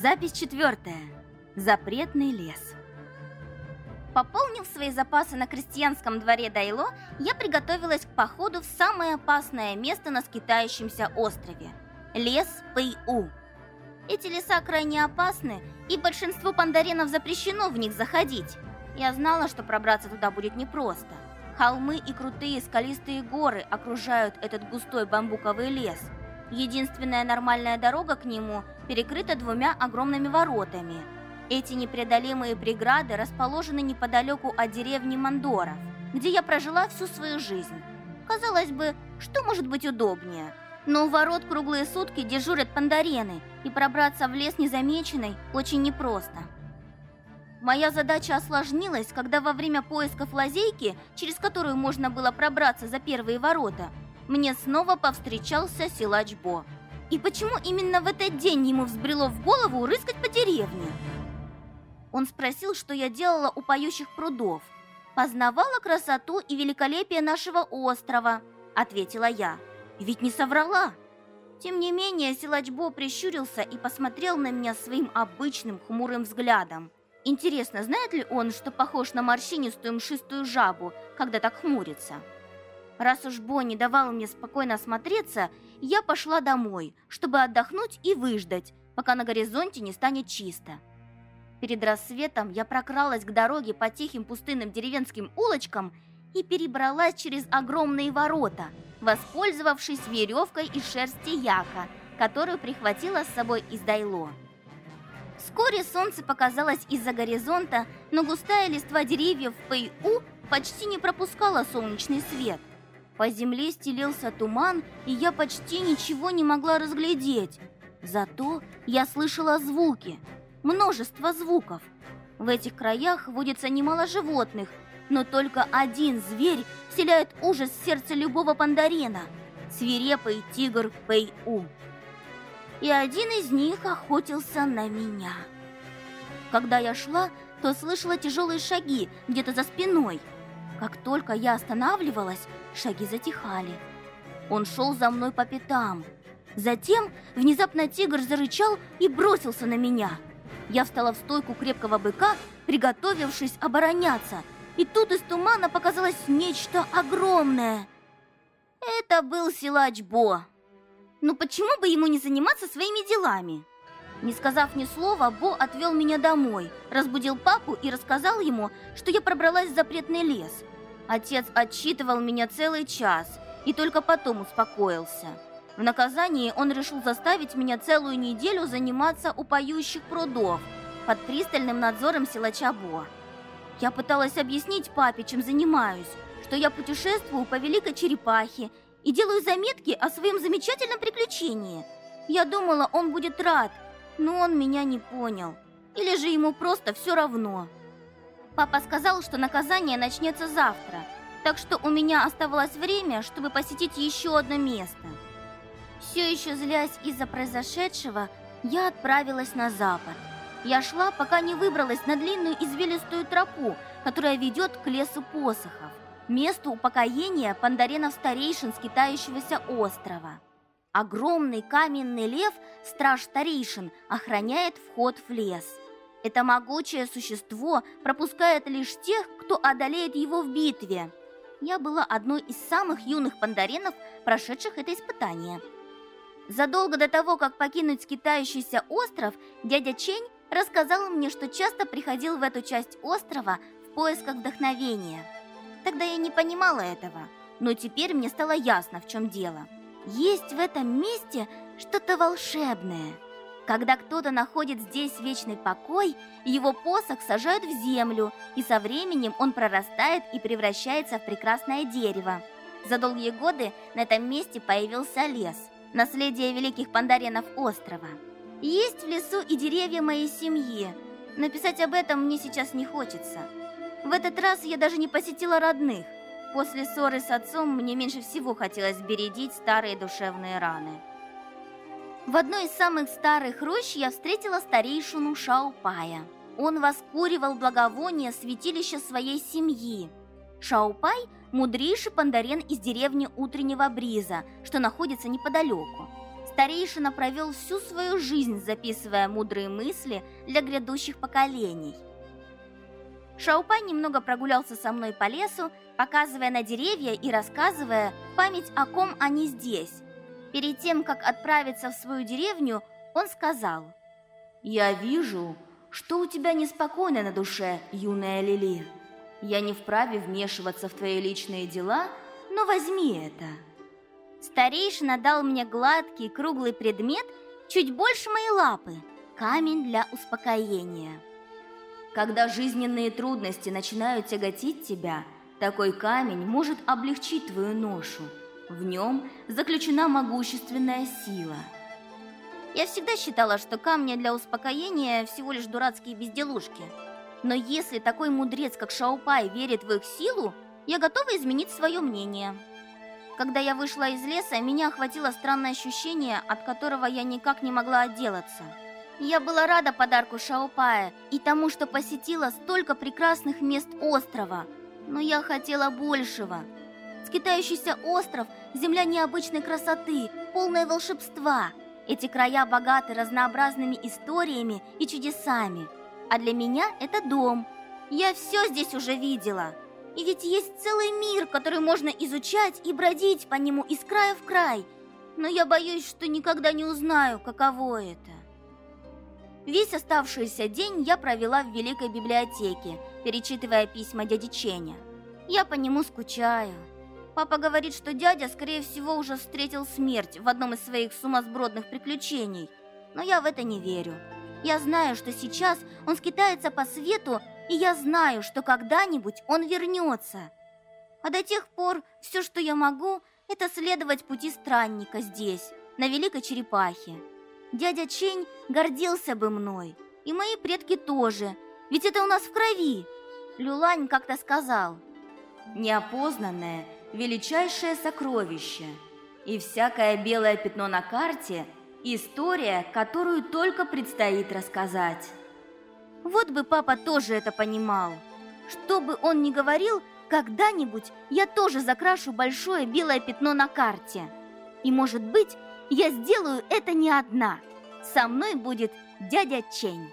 Запись четвертая. Запретный лес. Пополнив свои запасы на крестьянском дворе Дайло, я приготовилась к походу в самое опасное место на скитающемся острове – лес Пэй-У. Эти леса крайне опасны, и большинству пандаренов запрещено в них заходить. Я знала, что пробраться туда будет непросто. Холмы и крутые скалистые горы окружают этот густой бамбуковый лес. Единственная нормальная дорога к нему перекрыта двумя огромными воротами – эти непреодолимые преграды расположены неподалеку от деревни Мандоров, где я прожила всю свою жизнь. Казалось бы, что может быть удобнее? Но у ворот круглые сутки дежурят пандарены, и пробраться в лес незамеченной очень непросто. Моя задача осложнилась, когда во время поисков лазейки, через которую можно было пробраться за первые ворота, мне снова повстречался силач Бо. И почему именно в этот день ему взбрело в голову рыскать по деревне? Он спросил, что я делала у поющих прудов. «Познавала красоту и великолепие нашего острова», — ответила я. «Ведь не соврала». Тем не менее, Силачбо прищурился и посмотрел на меня своим обычным хмурым взглядом. Интересно, знает ли он, что похож на морщинистую мшистую жабу, когда так хмурится? Раз уж Бо не давал мне спокойно осмотреться, я пошла домой, чтобы отдохнуть и выждать, пока на горизонте не станет чисто. Перед рассветом я прокралась к дороге по тихим пустынным деревенским улочкам и перебралась через огромные ворота, воспользовавшись веревкой из шерсти яка, которую прихватила с собой из Дайло. Вскоре солнце показалось из-за горизонта, но густая листва деревьев в Пэй-У почти не пропускала солнечный свет. По земле стелился туман, и я почти ничего не могла разглядеть. Зато я слышала звуки – множество звуков. В этих краях водится немало животных, но только один зверь вселяет ужас в сердце любого пандарена – свирепый тигр Пэй-У. И один из них охотился на меня. Когда я шла, то слышала тяжелые шаги где-то за спиной. Как только я останавливалась, шаги затихали. Он шел за мной по пятам. Затем внезапно тигр зарычал и бросился на меня – я встала в стойку крепкого быка, приготовившись обороняться. И тут из тумана показалось нечто огромное. Это был силач Бо. Ну почему бы ему не заниматься своими делами? Не сказав ни слова, Бо отвел меня домой, разбудил папу и рассказал ему, что я пробралась в запретный лес. Отец отчитывал меня целый час и только потом успокоился. В наказание он решил заставить меня целую неделю заниматься у поющих прудов под пристальным надзором силача Бо. Я пыталась объяснить папе, чем занимаюсь, что я путешествую по Великой Черепахе и делаю заметки о своем замечательном приключении. Я думала, он будет рад, но он меня не понял. Или же ему просто все равно. Папа сказал, что наказание начнется завтра, так что у меня оставалось время, чтобы посетить еще одно место – все еще злясь из-за произошедшего, я отправилась на запад. Я шла, пока не выбралась на длинную извилистую тропу, которая ведет к лесу посохов, месту упокоения пандаренов-старейшин скитающегося острова. Огромный каменный лев, страж старейшин, охраняет вход в лес. Это могучее существо пропускает лишь тех, кто одолеет его в битве. Я была одной из самых юных пандаренов, прошедших это испытание – Задолго до того, как покинуть скитающийся остров, дядя Чень рассказал мне, что часто приходил в эту часть острова в поисках вдохновения. Тогда я не понимала этого, но теперь мне стало ясно, в чем дело. Есть в этом месте что-то волшебное. Когда кто-то находит здесь вечный покой, его посох сажают в землю, и со временем он прорастает и превращается в прекрасное дерево. За долгие годы на этом месте появился лес – наследие великих пандаренов острова. Есть в лесу и деревья моей семьи. Написать об этом мне сейчас не хочется. В этот раз я даже не посетила родных. После ссоры с отцом мне меньше всего хотелось бередить старые душевные раны. В одной из самых старых рощ я встретила старейшину Шаупая. Он воскуривал благовоние святилища своей семьи. Шаупай – мудрейший пандарен из деревни Утреннего Бриза, что находится неподалеку. Старейшина провел всю свою жизнь, записывая мудрые мысли для грядущих поколений. Шаупай немного прогулялся со мной по лесу, показывая на деревья и рассказывая память о ком они здесь. Перед тем, как отправиться в свою деревню, он сказал, «Я вижу, что у тебя неспокойно на душе, юная Лили. Я не вправе вмешиваться в твои личные дела, но возьми это». Старейшина дал мне гладкий круглый предмет, чуть больше моей лапы, камень для успокоения. Когда жизненные трудности начинают тяготить тебя, такой камень может облегчить твою ношу. В нем заключена могущественная сила. Я всегда считала, что камни для успокоения всего лишь дурацкие безделушки. Но если такой мудрец, как Шаупай, верит в их силу, я готова изменить свое мнение. Когда я вышла из леса, меня охватило странное ощущение, от которого я никак не могла отделаться. Я была рада подарку Шаопая и тому, что посетила столько прекрасных мест острова. Но я хотела большего. Скитающийся остров – земля необычной красоты, полная волшебства. Эти края богаты разнообразными историями и чудесами. А для меня это дом. Я все здесь уже видела. И ведь есть целый мир, который можно изучать и бродить по нему из края в край. Но я боюсь, что никогда не узнаю, каково это. Весь оставшийся день я провела в Великой библиотеке, перечитывая письма дяди Ченя. Я по нему скучаю. Папа говорит, что дядя, скорее всего, уже встретил смерть в одном из своих сумасбродных приключений. Но я в это не верю. Я знаю, что сейчас он скитается по свету и я знаю, что когда-нибудь он вернется. А до тех пор все, что я могу, это следовать пути странника здесь, на Великой Черепахе. Дядя Чень гордился бы мной, и мои предки тоже, ведь это у нас в крови. Люлань как-то сказал. Неопознанное – величайшее сокровище, и всякое белое пятно на карте – история, которую только предстоит рассказать. Вот бы папа тоже это понимал. Что бы он ни говорил, когда-нибудь я тоже закрашу большое белое пятно на карте. И, может быть, я сделаю это не одна. Со мной будет дядя Чень.